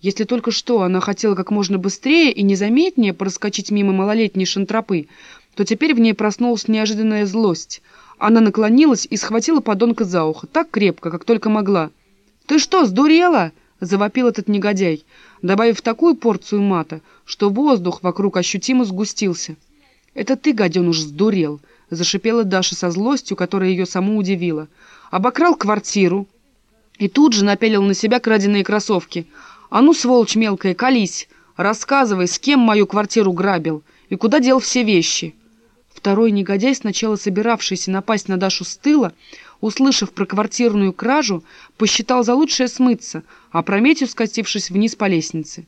Если только что она хотела как можно быстрее и незаметнее проскочить мимо малолетней шантропы, то теперь в ней проснулась неожиданная злость. Она наклонилась и схватила подонка за ухо, так крепко, как только могла. «Ты что, сдурела?» — завопил этот негодяй, добавив такую порцию мата, что воздух вокруг ощутимо сгустился. «Это ты, гаденыш, сдурел!» — зашипела Даша со злостью, которая ее саму удивила. «Обокрал квартиру и тут же напялил на себя краденые кроссовки. А ну, сволочь мелкая, колись! Рассказывай, с кем мою квартиру грабил и куда дел все вещи!» Второй негодяй, сначала собиравшийся напасть на Дашу с тыла, услышав про квартирную кражу, посчитал за лучшее смыться, опрометью скатившись вниз по лестнице.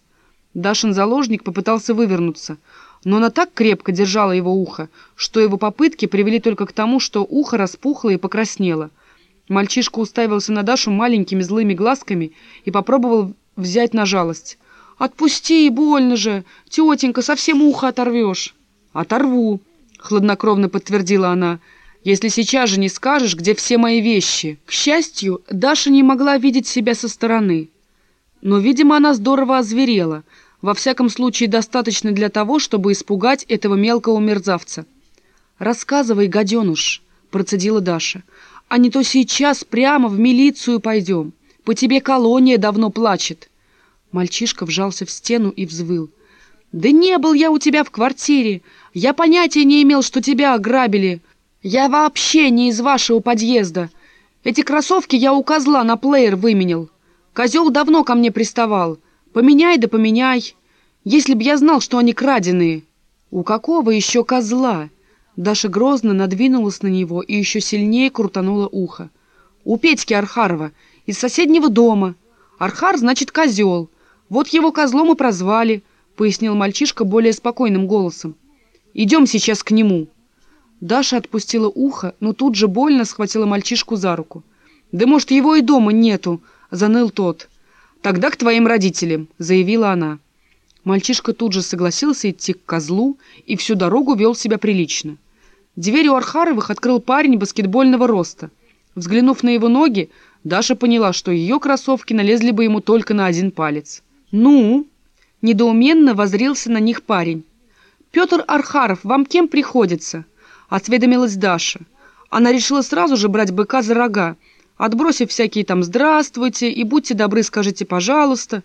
Дашин заложник попытался вывернуться, но она так крепко держала его ухо, что его попытки привели только к тому, что ухо распухло и покраснело. Мальчишка уставился на Дашу маленькими злыми глазками и попробовал взять на жалость. «Отпусти, больно же! Тетенька, совсем ухо оторвешь!» «Оторву!» — хладнокровно подтвердила она. «Если сейчас же не скажешь, где все мои вещи». К счастью, Даша не могла видеть себя со стороны. Но, видимо, она здорово озверела. Во всяком случае, достаточно для того, чтобы испугать этого мелкого мерзавца. «Рассказывай, гаденыш», — процедила Даша. «А не то сейчас прямо в милицию пойдем. По тебе колония давно плачет». Мальчишка вжался в стену и взвыл. «Да не был я у тебя в квартире. Я понятия не имел, что тебя ограбили. Я вообще не из вашего подъезда. Эти кроссовки я у козла на плеер выменил. Козел давно ко мне приставал. Поменяй да поменяй. Если б я знал, что они краденые». «У какого еще козла?» Даша грозно надвинулась на него и еще сильнее крутанула ухо. «У Петьки Архарова, из соседнего дома. Архар значит козел. Вот его козлом и прозвали» пояснил мальчишка более спокойным голосом. «Идем сейчас к нему». Даша отпустила ухо, но тут же больно схватила мальчишку за руку. «Да может, его и дома нету», — заныл тот. «Тогда к твоим родителям», — заявила она. Мальчишка тут же согласился идти к козлу и всю дорогу вел себя прилично. Дверь у Архаровых открыл парень баскетбольного роста. Взглянув на его ноги, Даша поняла, что ее кроссовки налезли бы ему только на один палец. «Ну?» Недоуменно возрился на них парень. «Петр Архаров, вам кем приходится?» — осведомилась Даша. Она решила сразу же брать быка за рога, отбросив всякие там «здравствуйте» и «будьте добры, скажите пожалуйста».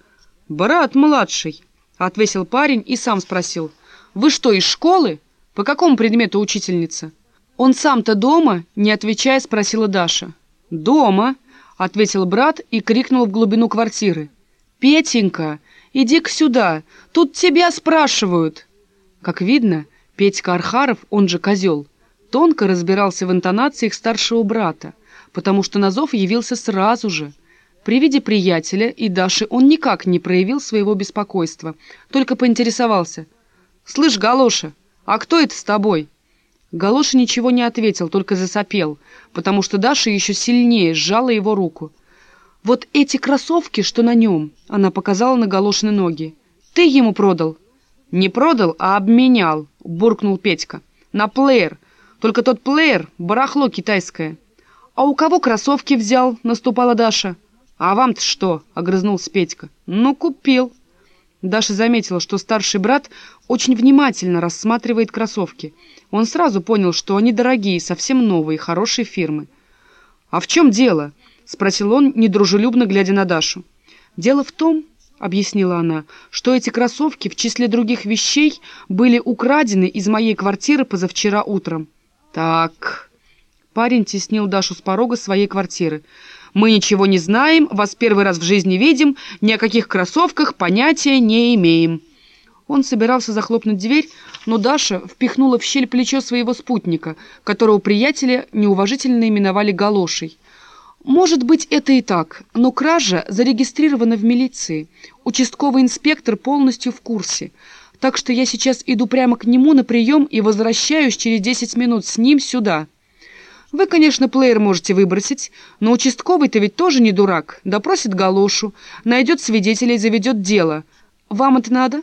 «Брат младший», — ответил парень и сам спросил. «Вы что, из школы? По какому предмету учительница?» «Он сам-то дома?» — не отвечая, спросила Даша. «Дома», — ответил брат и крикнул в глубину квартиры. «Петенька, иди-ка сюда, тут тебя спрашивают!» Как видно, Петька Архаров, он же Козел, тонко разбирался в интонациях старшего брата, потому что на зов явился сразу же. При виде приятеля и Даши он никак не проявил своего беспокойства, только поинтересовался. «Слышь, Галоша, а кто это с тобой?» Галоша ничего не ответил, только засопел, потому что Даша еще сильнее сжала его руку. «Вот эти кроссовки, что на нем», — она показала на галошины ноги. «Ты ему продал?» «Не продал, а обменял», — буркнул Петька. «На плеер. Только тот плеер — барахло китайское». «А у кого кроссовки взял?» — наступала Даша. «А вам-то что?» — огрызнулся Петька. «Ну, купил». Даша заметила, что старший брат очень внимательно рассматривает кроссовки. Он сразу понял, что они дорогие, совсем новые, хорошей фирмы. «А в чем дело?» — спросил он, недружелюбно глядя на Дашу. «Дело в том, — объяснила она, — что эти кроссовки в числе других вещей были украдены из моей квартиры позавчера утром». «Так...» Парень теснил Дашу с порога своей квартиры. «Мы ничего не знаем, вас первый раз в жизни видим, ни о каких кроссовках понятия не имеем». Он собирался захлопнуть дверь, но Даша впихнула в щель плечо своего спутника, которого приятеля неуважительно именовали «галошей». Может быть, это и так, но кража зарегистрирована в милиции. Участковый инспектор полностью в курсе. Так что я сейчас иду прямо к нему на прием и возвращаюсь через 10 минут с ним сюда. Вы, конечно, плеер можете выбросить, но участковый-то ведь тоже не дурак. Допросит галошу, найдет свидетелей, заведет дело. Вам это надо?»